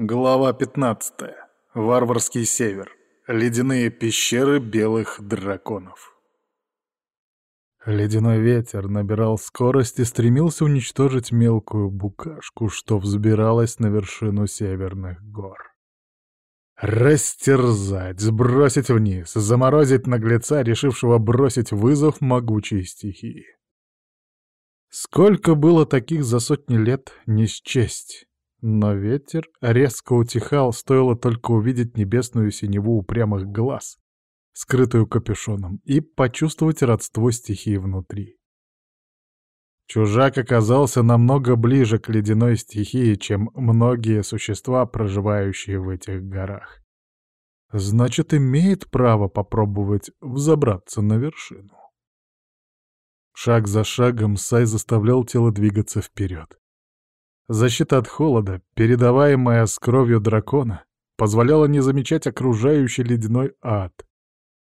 Глава 15. Варварский север. Ледяные пещеры белых драконов. Ледяной ветер набирал скорость и стремился уничтожить мелкую букашку, что взбиралась на вершину северных гор. Растерзать, сбросить вниз, заморозить наглеца, решившего бросить вызов могучей стихии. Сколько было таких за сотни лет, не счесть. Но ветер резко утихал, стоило только увидеть небесную синеву упрямых глаз, скрытую капюшоном, и почувствовать родство стихии внутри. Чужак оказался намного ближе к ледяной стихии, чем многие существа, проживающие в этих горах. Значит, имеет право попробовать взобраться на вершину. Шаг за шагом Сай заставлял тело двигаться вперед. Защита от холода, передаваемая с кровью дракона, позволяла не замечать окружающий ледяной ад.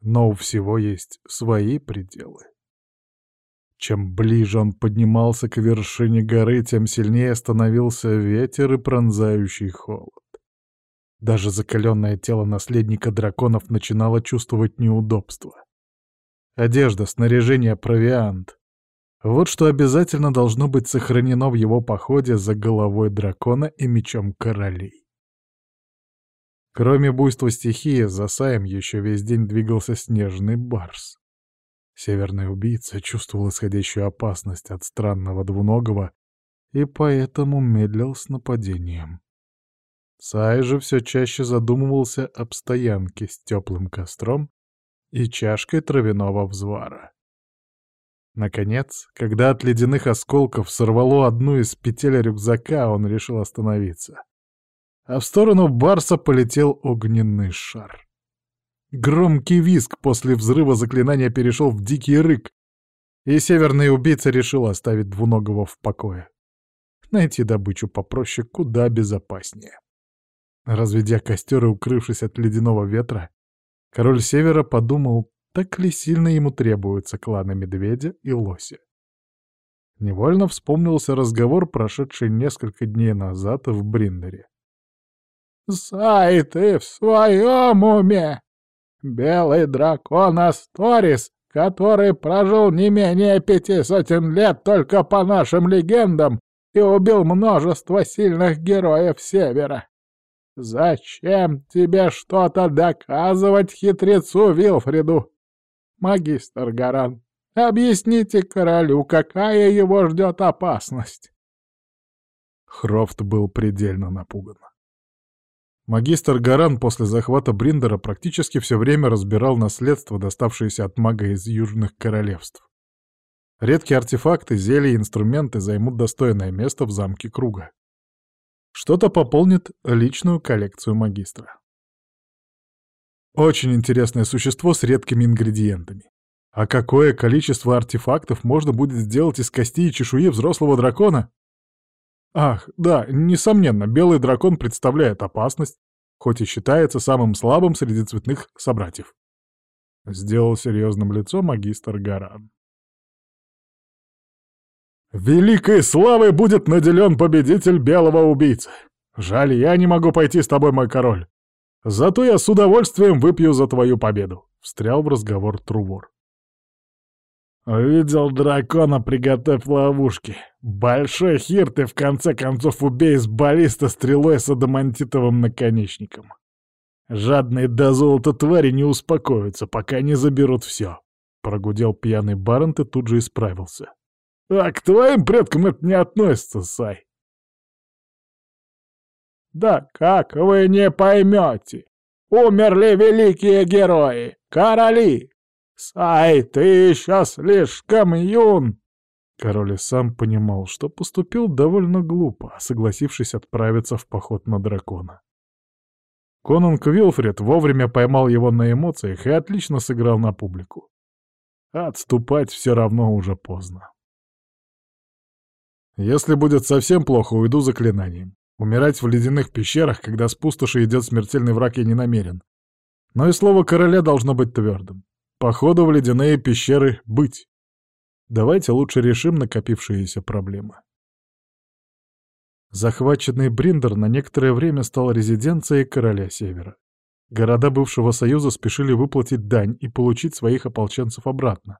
Но у всего есть свои пределы. Чем ближе он поднимался к вершине горы, тем сильнее становился ветер и пронзающий холод. Даже закаленное тело наследника драконов начинало чувствовать неудобства. Одежда, снаряжение, провиант. Вот что обязательно должно быть сохранено в его походе за головой дракона и мечом королей. Кроме буйства стихии, за Саем еще весь день двигался снежный барс. Северный убийца чувствовал исходящую опасность от странного двуногого и поэтому медлил с нападением. Сай же все чаще задумывался об стоянке с теплым костром и чашкой травяного взвара. Наконец, когда от ледяных осколков сорвало одну из петель рюкзака, он решил остановиться. А в сторону Барса полетел огненный шар. Громкий визг после взрыва заклинания перешел в дикий рык, и северный убийца решил оставить двуногого в покое. Найти добычу попроще куда безопаснее. Разведя костер и укрывшись от ледяного ветра, король севера подумал, так ли сильно ему требуются кланы Медведя и Лося. Невольно вспомнился разговор, прошедший несколько дней назад в Бриндере. «Сай, ты в своем уме! Белый дракон Асторис, который прожил не менее пяти сотен лет только по нашим легендам и убил множество сильных героев Севера. Зачем тебе что-то доказывать хитрецу Вилфриду? Магистр Гаран, объясните королю, какая его ждет опасность. Хрофт был предельно напуган. Магистр Гаран после захвата Бриндера практически все время разбирал наследство, доставшееся от мага из Южных Королевств. Редкие артефакты, зелья и инструменты займут достойное место в замке Круга. Что-то пополнит личную коллекцию магистра. Очень интересное существо с редкими ингредиентами. А какое количество артефактов можно будет сделать из костей и чешуи взрослого дракона? Ах, да, несомненно, белый дракон представляет опасность, хоть и считается самым слабым среди цветных собратьев. Сделал серьезным лицо магистр Гаран. «Великой славой будет наделен победитель белого убийцы! Жаль, я не могу пойти с тобой, мой король. Зато я с удовольствием выпью за твою победу», — встрял в разговор Трувор. «Увидел дракона, приготовь ловушки. Большой хир ты в конце концов убей с баллиста стрелой с адамантитовым наконечником. Жадные до золота твари не успокоятся, пока не заберут все», — прогудел пьяный Барент и тут же исправился. «А к твоим предкам это не относится, Сай. Да как вы не поймете? Умерли великие герои, короли! Сай, ты еще слишком юн!» Король и сам понимал, что поступил довольно глупо, согласившись отправиться в поход на дракона. Конунг Вилфред вовремя поймал его на эмоциях и отлично сыграл на публику. Отступать все равно уже поздно. Если будет совсем плохо, уйду заклинанием. Умирать в ледяных пещерах, когда с пустоши идет смертельный враг, я не намерен. Но и слово короля должно быть твердым. Походу в ледяные пещеры быть. Давайте лучше решим накопившиеся проблемы. Захваченный Бриндер на некоторое время стал резиденцией короля Севера. Города бывшего союза спешили выплатить дань и получить своих ополченцев обратно.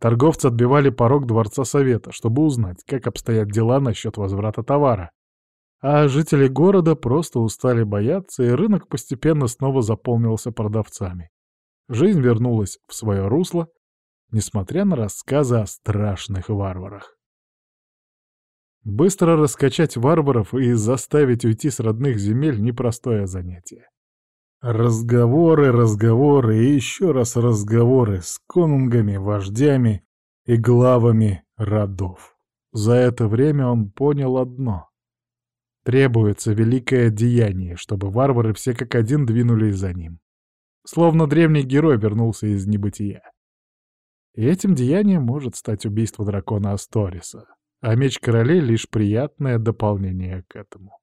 Торговцы отбивали порог Дворца Совета, чтобы узнать, как обстоят дела насчет возврата товара. А жители города просто устали бояться, и рынок постепенно снова заполнился продавцами. Жизнь вернулась в свое русло, несмотря на рассказы о страшных варварах. Быстро раскачать варваров и заставить уйти с родных земель — непростое занятие. Разговоры, разговоры и еще раз разговоры с конунгами, вождями и главами родов. За это время он понял одно. Требуется великое деяние, чтобы варвары все как один двинулись за ним. Словно древний герой вернулся из небытия. И этим деянием может стать убийство дракона Асториса, а меч королей — лишь приятное дополнение к этому.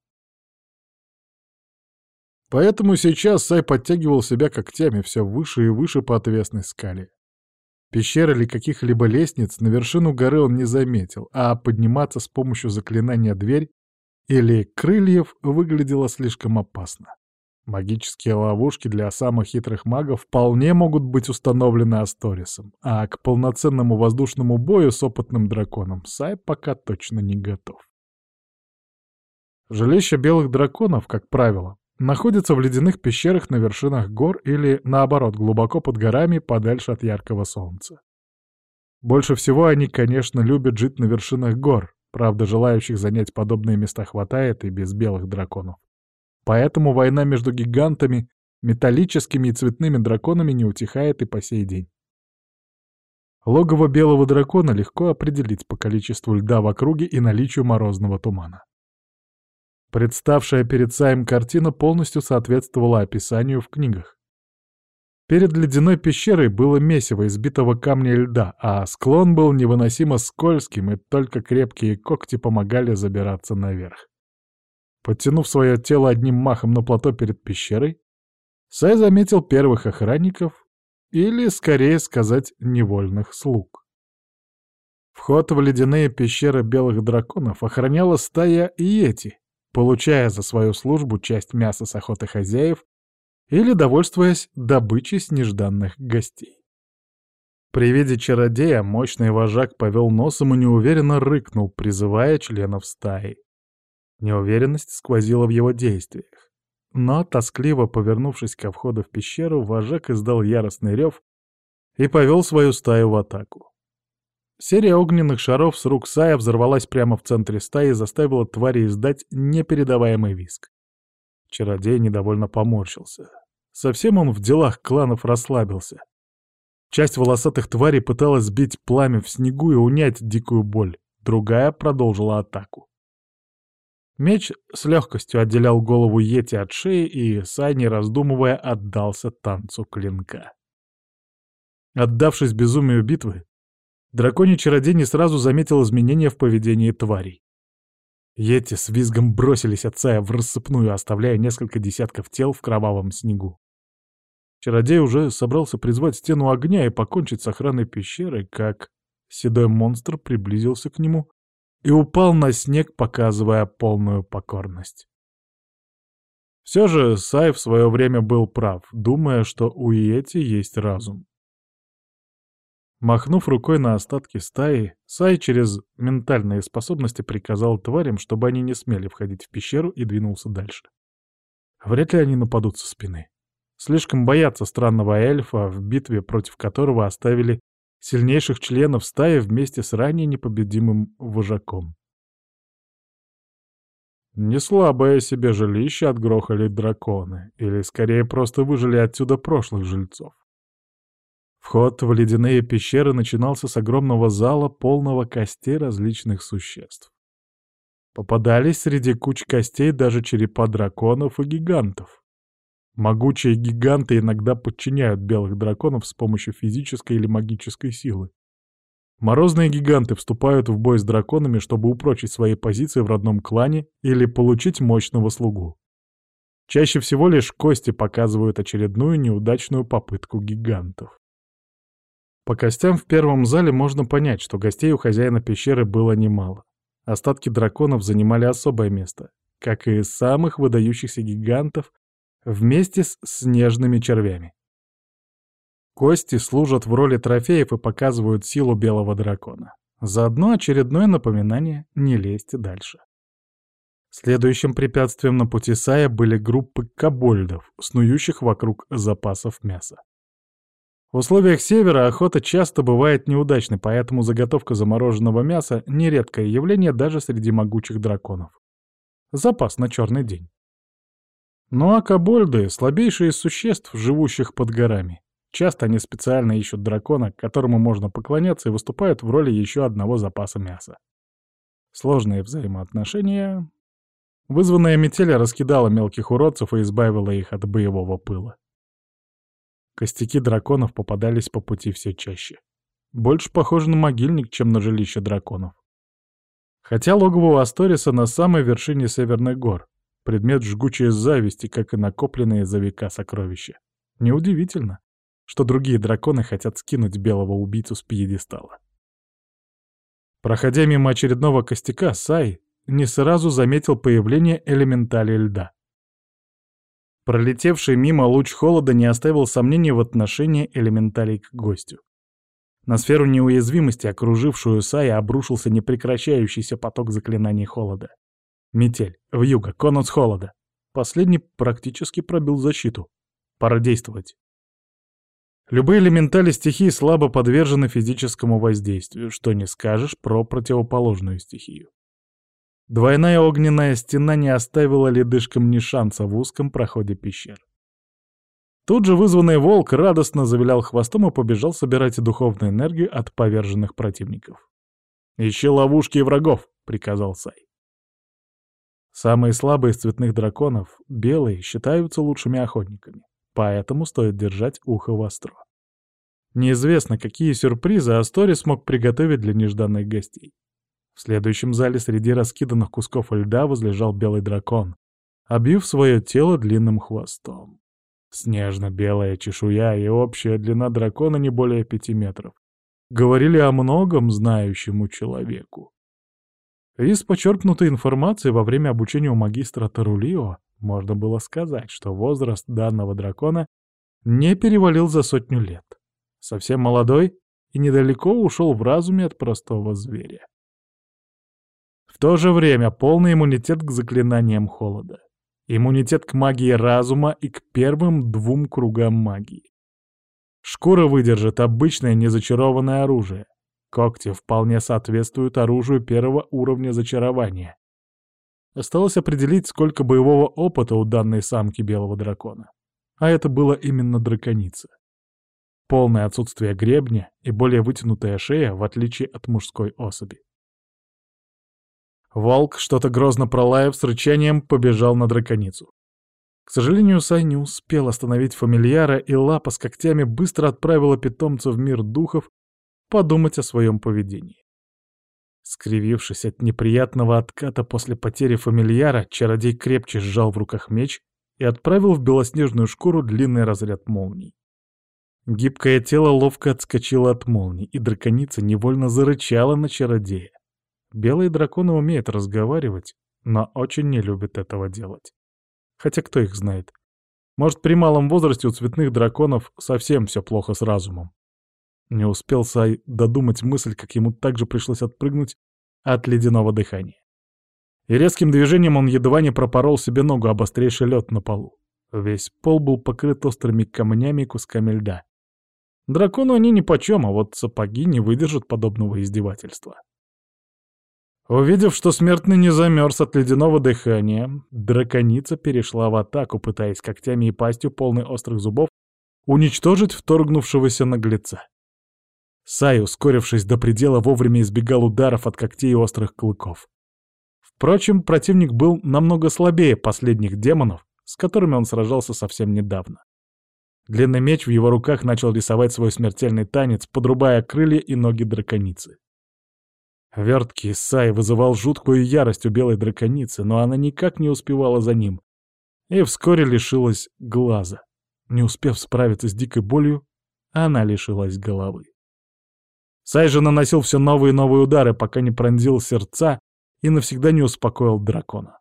Поэтому сейчас Сай подтягивал себя когтями все выше и выше по отвесной скале. Пещер или каких-либо лестниц на вершину горы он не заметил, а подниматься с помощью заклинания «Дверь» или «Крыльев» выглядело слишком опасно. Магические ловушки для самых хитрых магов вполне могут быть установлены Асторисом, а к полноценному воздушному бою с опытным драконом Сай пока точно не готов. Жилища белых драконов, как правило, находятся в ледяных пещерах на вершинах гор или, наоборот, глубоко под горами, подальше от яркого солнца. Больше всего они, конечно, любят жить на вершинах гор, правда, желающих занять подобные места хватает и без белых драконов. Поэтому война между гигантами, металлическими и цветными драконами не утихает и по сей день. Логово белого дракона легко определить по количеству льда в округе и наличию морозного тумана. Представшая перед Саем картина полностью соответствовала описанию в книгах. Перед ледяной пещерой было месиво избитого камня и льда, а склон был невыносимо скользким, и только крепкие когти помогали забираться наверх. Подтянув свое тело одним махом на плато перед пещерой, Сай заметил первых охранников, или, скорее сказать, невольных слуг. Вход в ледяные пещеры белых драконов охраняла стая Йети, получая за свою службу часть мяса с охоты хозяев или довольствуясь добычей с нежданных гостей. При виде чародея мощный вожак повел носом и неуверенно рыкнул, призывая членов стаи. Неуверенность сквозила в его действиях. Но, тоскливо повернувшись ко входу в пещеру, вожак издал яростный рев и повел свою стаю в атаку. Серия огненных шаров с рук Сая взорвалась прямо в центре стаи и заставила твари издать непередаваемый виск. Чародей недовольно поморщился. Совсем он в делах кланов расслабился. Часть волосатых тварей пыталась сбить пламя в снегу и унять дикую боль, другая продолжила атаку. Меч с легкостью отделял голову Йети от шеи, и Сай, не раздумывая, отдался танцу клинка. Отдавшись безумию битвы, драконий чародей не сразу заметил изменения в поведении тварей. Йети с визгом бросились от Сая в рассыпную, оставляя несколько десятков тел в кровавом снегу. Чародей уже собрался призвать стену огня и покончить с охраной пещеры, как седой монстр приблизился к нему и упал на снег, показывая полную покорность. Все же Сай в свое время был прав, думая, что у Иети есть разум. Махнув рукой на остатки стаи, Сай через ментальные способности приказал тварям, чтобы они не смели входить в пещеру и двинулся дальше. Вряд ли они нападут со спины. Слишком боятся странного эльфа, в битве против которого оставили сильнейших членов стаи вместе с ранее непобедимым вожаком. Не слабое себе жилище отгрохали драконы, или скорее просто выжили отсюда прошлых жильцов. Вход в ледяные пещеры начинался с огромного зала, полного костей различных существ. Попадались среди куч костей даже черепа драконов и гигантов. Могучие гиганты иногда подчиняют белых драконов с помощью физической или магической силы. Морозные гиганты вступают в бой с драконами, чтобы упрочить свои позиции в родном клане или получить мощного слугу. Чаще всего лишь кости показывают очередную неудачную попытку гигантов. По костям в первом зале можно понять, что гостей у хозяина пещеры было немало. Остатки драконов занимали особое место, как и самых выдающихся гигантов, вместе с снежными червями. Кости служат в роли трофеев и показывают силу белого дракона. Заодно очередное напоминание не лезть дальше. Следующим препятствием на пути Сая были группы кобольдов, снующих вокруг запасов мяса. В условиях севера охота часто бывает неудачной, поэтому заготовка замороженного мяса — нередкое явление даже среди могучих драконов. Запас на черный день. Ну а кобольды — слабейшие из существ, живущих под горами. Часто они специально ищут дракона, которому можно поклоняться, и выступают в роли еще одного запаса мяса. Сложные взаимоотношения... Вызванная метель раскидала мелких уродцев и избавила их от боевого пыла. Костяки драконов попадались по пути все чаще. Больше похоже на могильник, чем на жилище драконов. Хотя логово Асториса на самой вершине Северных гор. Предмет жгучей зависти, как и накопленные за века сокровища. Неудивительно что другие драконы хотят скинуть белого убийцу с пьедестала. Проходя мимо очередного костяка, Сай не сразу заметил появление элементали льда. Пролетевший мимо луч холода не оставил сомнений в отношении элементалей к гостю. На сферу неуязвимости, окружившую Сая, обрушился непрекращающийся поток заклинаний холода. Метель, вьюга, конус холода. Последний практически пробил защиту. Пора действовать. Любые элементали стихии слабо подвержены физическому воздействию, что не скажешь про противоположную стихию. Двойная огненная стена не оставила ледышкам ни шанса в узком проходе пещер. Тут же вызванный волк радостно завилял хвостом и побежал собирать духовную энергию от поверженных противников. «Ищи ловушки и врагов», — приказал Сай. Самые слабые из цветных драконов, белые, считаются лучшими охотниками поэтому стоит держать ухо востро. Неизвестно, какие сюрпризы Астори смог приготовить для нежданных гостей. В следующем зале среди раскиданных кусков льда возлежал белый дракон, обив свое тело длинным хвостом. Снежно-белая чешуя и общая длина дракона не более пяти метров. Говорили о многом знающему человеку. Из почерпнутой информации во время обучения у магистра Тарулио можно было сказать, что возраст данного дракона не перевалил за сотню лет. Совсем молодой и недалеко ушел в разуме от простого зверя. В то же время полный иммунитет к заклинаниям холода. Иммунитет к магии разума и к первым двум кругам магии. Шкура выдержит обычное незачарованное оружие. Когти вполне соответствуют оружию первого уровня зачарования. Осталось определить, сколько боевого опыта у данной самки белого дракона. А это было именно драконица. Полное отсутствие гребня и более вытянутая шея, в отличие от мужской особи. Волк, что-то грозно пролаев, с рычанием побежал на драконицу. К сожалению, Сай не успел остановить фамильяра, и лапа с когтями быстро отправила питомца в мир духов подумать о своем поведении. Скривившись от неприятного отката после потери фамильяра, чародей крепче сжал в руках меч и отправил в белоснежную шкуру длинный разряд молний. Гибкое тело ловко отскочило от молний, и драконица невольно зарычала на чародея. Белые драконы умеют разговаривать, но очень не любят этого делать. Хотя кто их знает. Может, при малом возрасте у цветных драконов совсем все плохо с разумом. Не успел Сай додумать мысль, как ему также пришлось отпрыгнуть от ледяного дыхания. И резким движением он едва не пропорол себе ногу об острейший лед на полу. Весь пол был покрыт острыми камнями и кусками льда. Дракону они нипочем, а вот сапоги не выдержат подобного издевательства. Увидев, что смертный не замерз от ледяного дыхания, драконица перешла в атаку, пытаясь когтями и пастью, полной острых зубов, уничтожить вторгнувшегося наглеца. Сай, ускорившись до предела, вовремя избегал ударов от когтей и острых клыков. Впрочем, противник был намного слабее последних демонов, с которыми он сражался совсем недавно. Длинный меч в его руках начал рисовать свой смертельный танец, подрубая крылья и ноги драконицы. Верткий Сай вызывал жуткую ярость у белой драконицы, но она никак не успевала за ним, и вскоре лишилась глаза. Не успев справиться с дикой болью, она лишилась головы. Сай же наносил все новые и новые удары, пока не пронзил сердца и навсегда не успокоил дракона.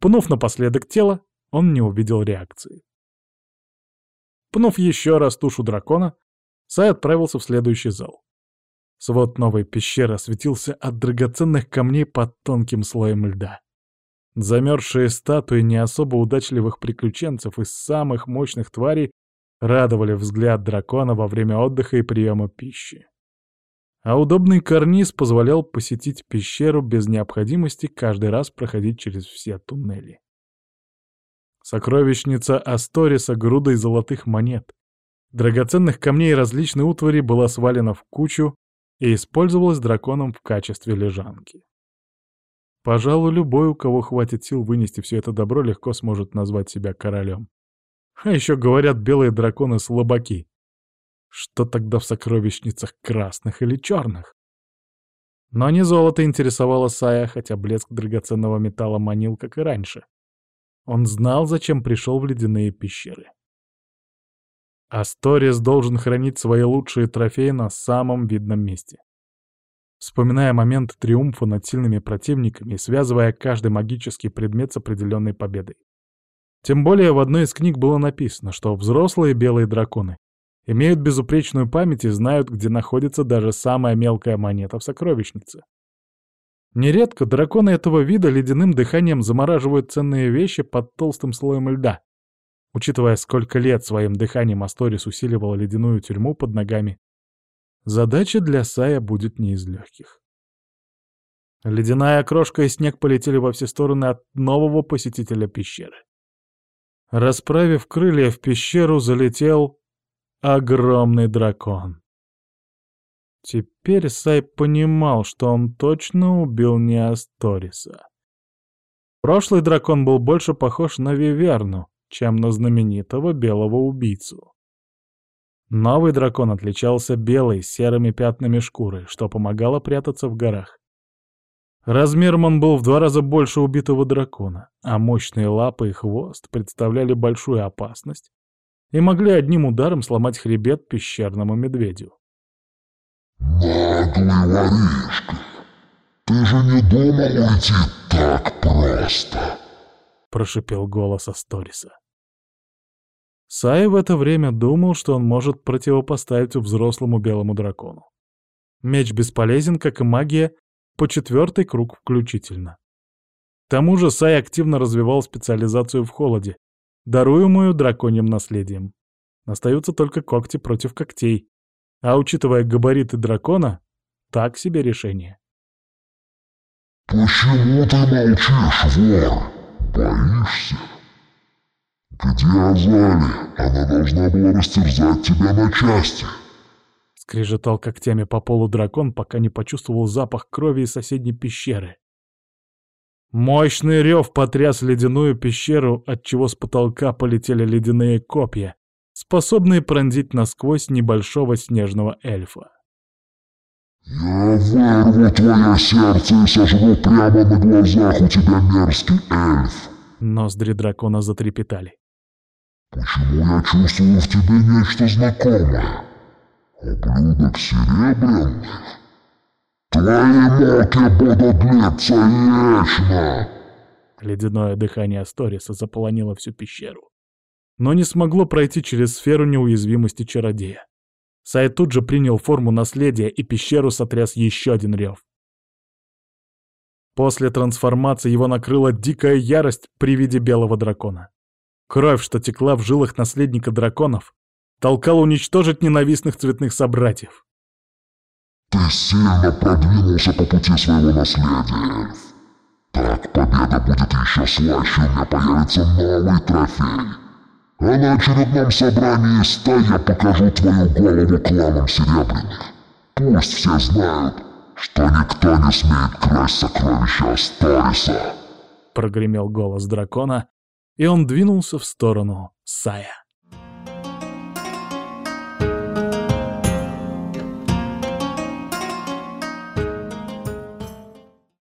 Пнув напоследок тело, он не увидел реакции. Пнув еще раз тушу дракона, Сай отправился в следующий зал. Свод новой пещеры осветился от драгоценных камней под тонким слоем льда. Замерзшие статуи не особо удачливых приключенцев из самых мощных тварей радовали взгляд дракона во время отдыха и приема пищи. А удобный карниз позволял посетить пещеру без необходимости каждый раз проходить через все туннели. Сокровищница Асториса грудой золотых монет, драгоценных камней и различной утвари была свалена в кучу и использовалась драконом в качестве лежанки. Пожалуй, любой, у кого хватит сил вынести все это добро, легко сможет назвать себя королем. А еще говорят, белые драконы — слабаки. Что тогда в сокровищницах красных или черных? Но не золото интересовало Сая, хотя блеск драгоценного металла манил, как и раньше. Он знал, зачем пришел в ледяные пещеры. Асторис должен хранить свои лучшие трофеи на самом видном месте. Вспоминая момент триумфа над сильными противниками и связывая каждый магический предмет с определенной победой. Тем более в одной из книг было написано, что взрослые белые драконы имеют безупречную память и знают, где находится даже самая мелкая монета в сокровищнице. Нередко драконы этого вида ледяным дыханием замораживают ценные вещи под толстым слоем льда. Учитывая, сколько лет своим дыханием Асторис усиливал ледяную тюрьму под ногами, задача для Сая будет не из легких. Ледяная крошка и снег полетели во все стороны от нового посетителя пещеры. Расправив крылья в пещеру, залетел огромный дракон. Теперь Сай понимал, что он точно убил не Асториса. Прошлый дракон был больше похож на Виверну, чем на знаменитого белого убийцу. Новый дракон отличался белой с серыми пятнами шкуры, что помогало прятаться в горах. Размером он был в два раза больше убитого дракона, а мощные лапы и хвост представляли большую опасность и могли одним ударом сломать хребет пещерному медведю. «Наглый воришка! Ты же не думал уйти так просто!» — прошипел голос Асториса. Сай в это время думал, что он может противопоставить взрослому белому дракону. Меч бесполезен, как и магия, по четвертый круг включительно. К тому же Сай активно развивал специализацию в холоде, даруемую драконьим наследием. Остаются только когти против когтей. А учитывая габариты дракона, так себе решение. «Почему ты молчишь, вор? Боишься? Где Азали? Она должна была растерзать тебя на части!» Скрежетал когтями по полу дракон, пока не почувствовал запах крови из соседней пещеры. Мощный рев потряс ледяную пещеру, отчего с потолка полетели ледяные копья, способные пронзить насквозь небольшого снежного эльфа. «Я вырву твое сердце и сожгу прямо на глазах у тебя, мерзкий эльф!» Ноздри дракона затрепетали. «Почему я чувствую в тебе нечто знакомое? Ублюдок серебряный?» Твои муки будут длиться вечно!» Ледяное дыхание Асториса заполонило всю пещеру. Но не смогло пройти через сферу неуязвимости чародея. Сай тут же принял форму наследия, и пещеру сотряс еще один рев. После трансформации его накрыла дикая ярость при виде белого дракона. Кровь, что текла в жилах наследника драконов, толкала уничтожить ненавистных цветных собратьев. Ты сильно продвинулся по пути своего наследия. Так победа будет еще слаще, у меня появится новый трофей. А на очередном собрании стаи я покажу твою голову кланам Серебряных. Пусть все знают, что никто не смеет красть сокровища Астариса. Прогремел голос дракона, и он двинулся в сторону Сая.